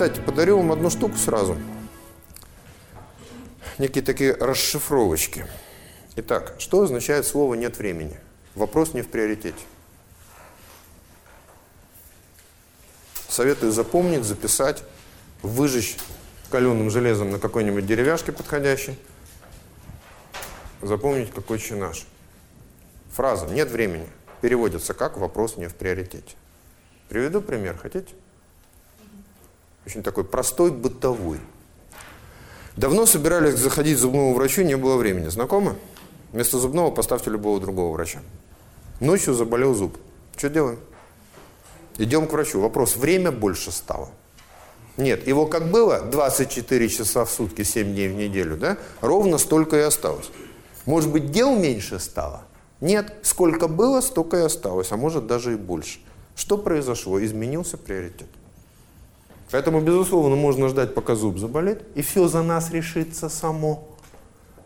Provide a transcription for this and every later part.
кстати, подарю вам одну штуку сразу. Некие такие расшифровочки. Итак, что означает слово «нет времени»? Вопрос не в приоритете. Советую запомнить, записать, выжечь каленым железом на какой-нибудь деревяшке подходящей, запомнить, какой чинаш. Фраза «нет времени» переводится как «вопрос не в приоритете». Приведу пример, хотите? Очень такой простой, бытовой. Давно собирались заходить к зубному врачу, не было времени. Знакомы? Вместо зубного поставьте любого другого врача. Ночью заболел зуб. Что делаем? Идем к врачу. Вопрос, время больше стало. Нет, его как было 24 часа в сутки, 7 дней в неделю, да? Ровно столько и осталось. Может быть, дел меньше стало? Нет, сколько было, столько и осталось, а может даже и больше. Что произошло? Изменился приоритет. Поэтому, безусловно, можно ждать, пока зуб заболит, и все за нас решится само.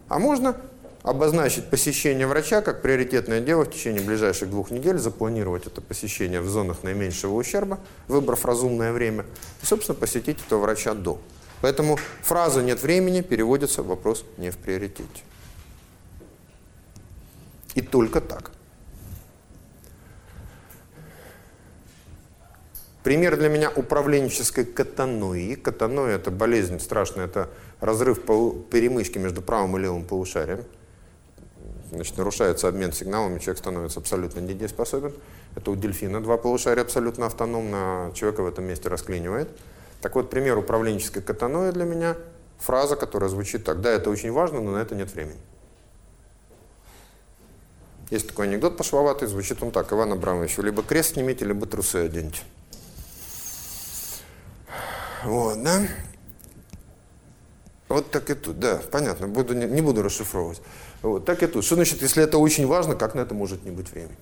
А можно обозначить посещение врача как приоритетное дело в течение ближайших двух недель, запланировать это посещение в зонах наименьшего ущерба, выбрав разумное время, и, собственно, посетить этого врача до. Поэтому фраза «нет времени» переводится вопрос «не в приоритете». И только так. Пример для меня управленческой катанои. Катаноя – это болезнь страшная, это разрыв перемычки между правым и левым полушарием. Значит, нарушается обмен сигналами, человек становится абсолютно недееспособен. Это у дельфина два полушария абсолютно автономно, а человека в этом месте расклинивает. Так вот, пример управленческой катанои для меня – фраза, которая звучит так. Да, это очень важно, но на это нет времени. Есть такой анекдот пошловатый, звучит он так. Иван Абрамович, либо крест снимите, либо трусы оденьте. Вот, да? Вот так и тут, да, понятно, буду, не, не буду расшифровывать. Вот, так и тут. Что значит, если это очень важно, как на это может не быть времени?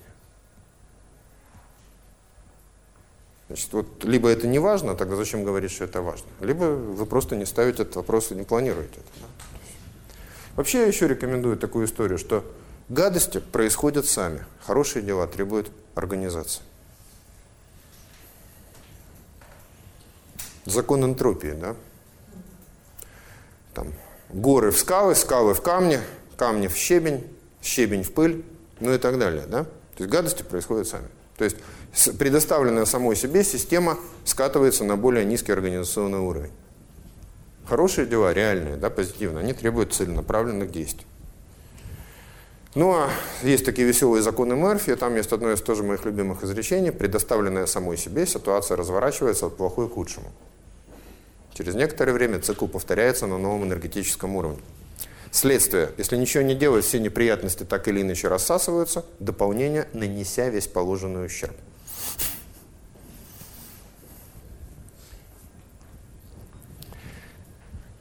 Значит, вот либо это не важно, тогда зачем говорить, что это важно? Либо вы просто не ставите этот вопрос и не планируете это. Да? Вообще я еще рекомендую такую историю, что гадости происходят сами, хорошие дела требуют организации. Закон энтропии, да? Там горы в скалы, скалы в камни, камни в щебень, щебень в пыль, ну и так далее, да? То есть гадости происходят сами. То есть предоставленная самой себе система скатывается на более низкий организационный уровень. Хорошие дела, реальные, да, позитивные, они требуют целенаправленных действий. Ну, а есть такие веселые законы Мерфи, там есть одно из тоже моих любимых изречений, предоставленная самой себе, ситуация разворачивается от плохой к худшему. Через некоторое время цикл повторяется на новом энергетическом уровне. Следствие. Если ничего не делать, все неприятности так или иначе рассасываются. Дополнение, нанеся весь положенный ущерб.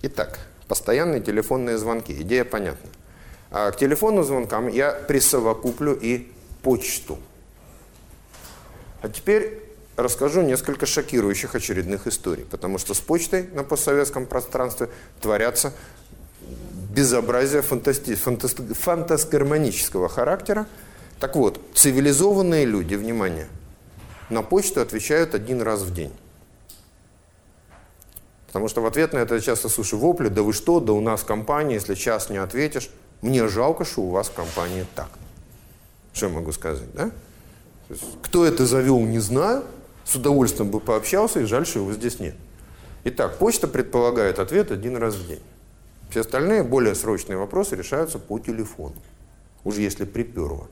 Итак, постоянные телефонные звонки. Идея понятна. А к телефонным звонкам я присовокуплю и почту. А теперь расскажу несколько шокирующих очередных историй, потому что с почтой на постсоветском пространстве творятся безобразия фантасти фантаст фантасгармонического характера. Так вот, цивилизованные люди, внимание, на почту отвечают один раз в день. Потому что в ответ на это я часто слышу вопли, да вы что, да у нас компания, если час не ответишь, мне жалко, что у вас в компании так. Что я могу сказать, да? Кто это завел, не знаю, с удовольствием бы пообщался, и жаль, что его здесь нет. Итак, почта предполагает ответ один раз в день. Все остальные, более срочные вопросы решаются по телефону. Уже если приперло.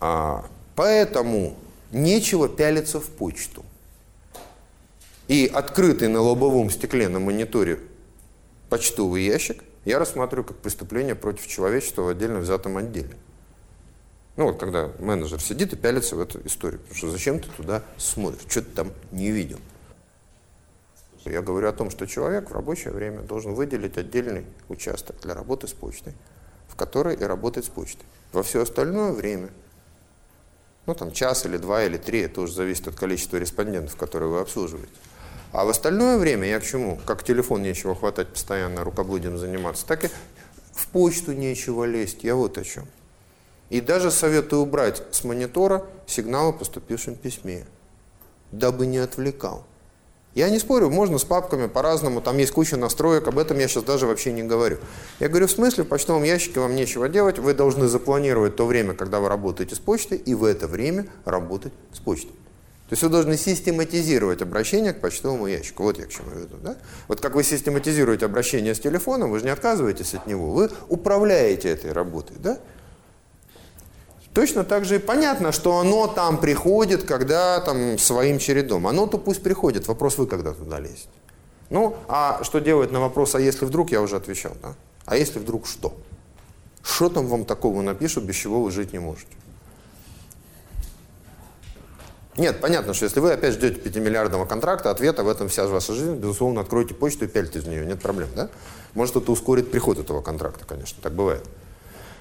А, поэтому нечего пялиться в почту. И открытый на лобовом стекле на мониторе почтовый ящик я рассматриваю как преступление против человечества в отдельно взятом отделе. Ну вот, когда менеджер сидит и пялится в эту историю. Потому что зачем ты туда смотришь? Что ты там не видел? Я говорю о том, что человек в рабочее время должен выделить отдельный участок для работы с почтой, в которой и работает с почтой. Во все остальное время, ну там час или два или три, это уже зависит от количества респондентов, которые вы обслуживаете. А в остальное время я к чему? Как телефон нечего хватать постоянно, рукоблудием заниматься, так и в почту нечего лезть. Я вот о чем. И даже советую убрать с монитора сигнал о поступившем письме, дабы не отвлекал. Я не спорю, можно с папками по-разному, там есть куча настроек, об этом я сейчас даже вообще не говорю. Я говорю, в смысле, в почтовом ящике вам нечего делать, вы должны запланировать то время, когда вы работаете с почтой, и в это время работать с почтой. То есть вы должны систематизировать обращение к почтовому ящику. Вот я к чему веду. Да? Вот как вы систематизируете обращение с телефоном, вы же не отказываетесь от него, вы управляете этой работой. Да? Точно так же и понятно, что оно там приходит, когда там своим чередом. Оно-то пусть приходит, вопрос вы когда туда лезете. Ну, а что делать на вопрос, а если вдруг, я уже отвечал, да? А если вдруг что? Что там вам такого напишут, без чего вы жить не можете? Нет, понятно, что если вы опять ждете 5-миллиардного контракта, ответа в этом вся ваша жизнь, безусловно, откройте почту и пяльте из нее, нет проблем, да? Может, это ускорит приход этого контракта, конечно, так бывает.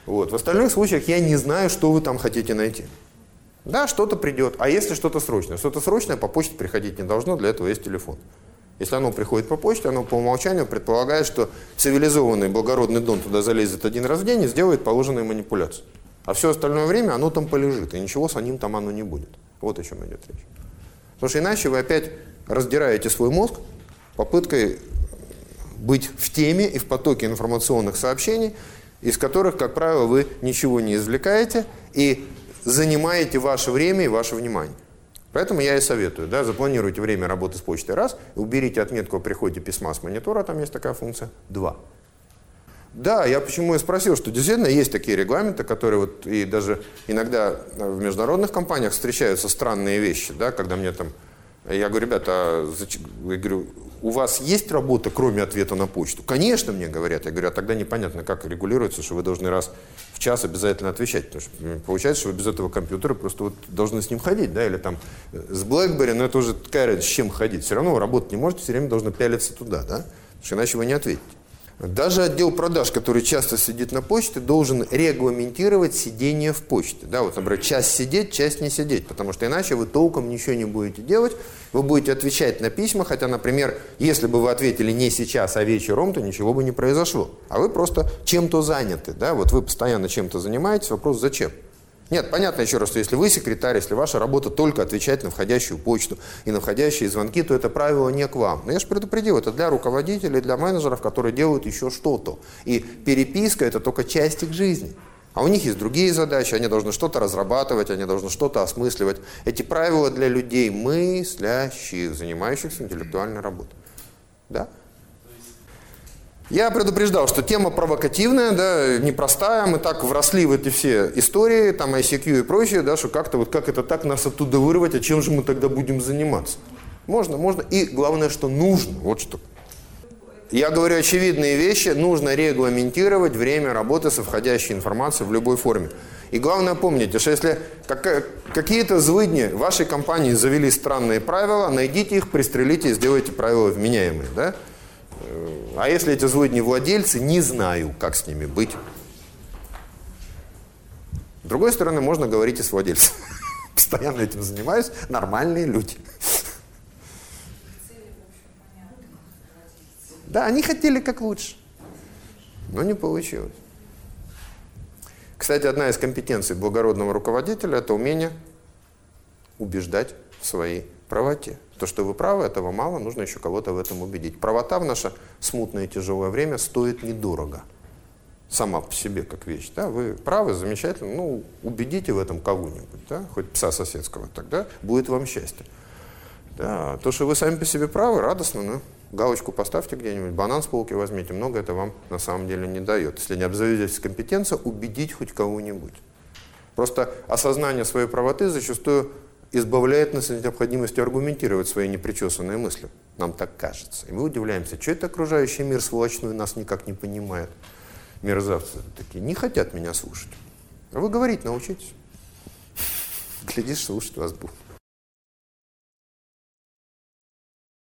Вот. В остальных случаях я не знаю, что вы там хотите найти. Да, что-то придет. А если что-то срочное? Что-то срочное по почте приходить не должно, для этого есть телефон. Если оно приходит по почте, оно по умолчанию предполагает, что цивилизованный благородный дон туда залезет один раз в день и сделает положенные манипуляции. А все остальное время оно там полежит, и ничего с ним там оно не будет. Вот о чем идет речь. Потому что иначе вы опять раздираете свой мозг попыткой быть в теме и в потоке информационных сообщений, из которых, как правило, вы ничего не извлекаете и занимаете ваше время и ваше внимание. Поэтому я и советую, да, запланируйте время работы с почтой раз, уберите отметку о приходе письма с монитора, там есть такая функция, два. Да, я почему и спросил, что действительно есть такие регламенты, которые вот и даже иногда в международных компаниях встречаются странные вещи, да, когда мне там, я говорю, ребята, а я говорю, у вас есть работа, кроме ответа на почту? Конечно, мне говорят. Я говорю, а тогда непонятно, как регулируется, что вы должны раз в час обязательно отвечать. Потому что получается, что вы без этого компьютера просто вот должны с ним ходить, да, или там э, с BlackBerry, но это уже такая с чем ходить. Все равно работать не можете, все время должны пялиться туда, да, потому что иначе вы не ответите. Даже отдел продаж, который часто сидит на почте, должен регламентировать сидение в почте. Да, вот, например, час сидеть, час не сидеть, потому что иначе вы толком ничего не будете делать. Вы будете отвечать на письма, хотя, например, если бы вы ответили не сейчас, а вечером, то ничего бы не произошло. А вы просто чем-то заняты. Да? Вот вы постоянно чем-то занимаетесь, вопрос зачем? Нет, понятно еще раз, что если вы секретарь, если ваша работа только отвечать на входящую почту и на входящие звонки, то это правило не к вам. Но я же предупредил, это для руководителей, для менеджеров, которые делают еще что-то. И переписка – это только часть их жизни. А у них есть другие задачи, они должны что-то разрабатывать, они должны что-то осмысливать. Эти правила для людей мыслящих, занимающихся интеллектуальной работой. Да? Я предупреждал, что тема провокативная, да, непростая, мы так вросли в эти все истории, там ICQ и прочее, да, что как-то вот как это так нас оттуда вырвать, а чем же мы тогда будем заниматься? Можно, можно, и главное, что нужно, вот что. Я говорю очевидные вещи, нужно регламентировать время работы со входящей информацией в любой форме. И главное помните, что если какие-то злыдни вашей компании завели странные правила, найдите их, пристрелите и сделайте правила вменяемые, да? А если эти злыдни владельцы, не знаю, как с ними быть. С другой стороны, можно говорить и с владельцем. Постоянно этим занимаюсь. Нормальные люди. Да, они хотели как лучше. Но не получилось. Кстати, одна из компетенций благородного руководителя – это умение убеждать в своей правоте. То, что вы правы, этого мало, нужно еще кого-то в этом убедить. Правота в наше смутное и тяжелое время стоит недорого. Сама по себе как вещь. Да? Вы правы, замечательно, ну, убедите в этом кого-нибудь, да? хоть пса соседского, тогда будет вам счастье. Да. То, что вы сами по себе правы, радостно, ну, галочку поставьте где-нибудь, банан с полки возьмите, много это вам на самом деле не дает. Если не обзаведетесь компетенцией, убедить хоть кого-нибудь. Просто осознание своей правоты зачастую избавляет нас от необходимости аргументировать свои непричесанные мысли. Нам так кажется. И мы удивляемся, что это окружающий мир сволочной нас никак не понимает. Мерзавцы такие, не хотят меня слушать. А вы говорить научитесь. Глядишь, слушать вас будут.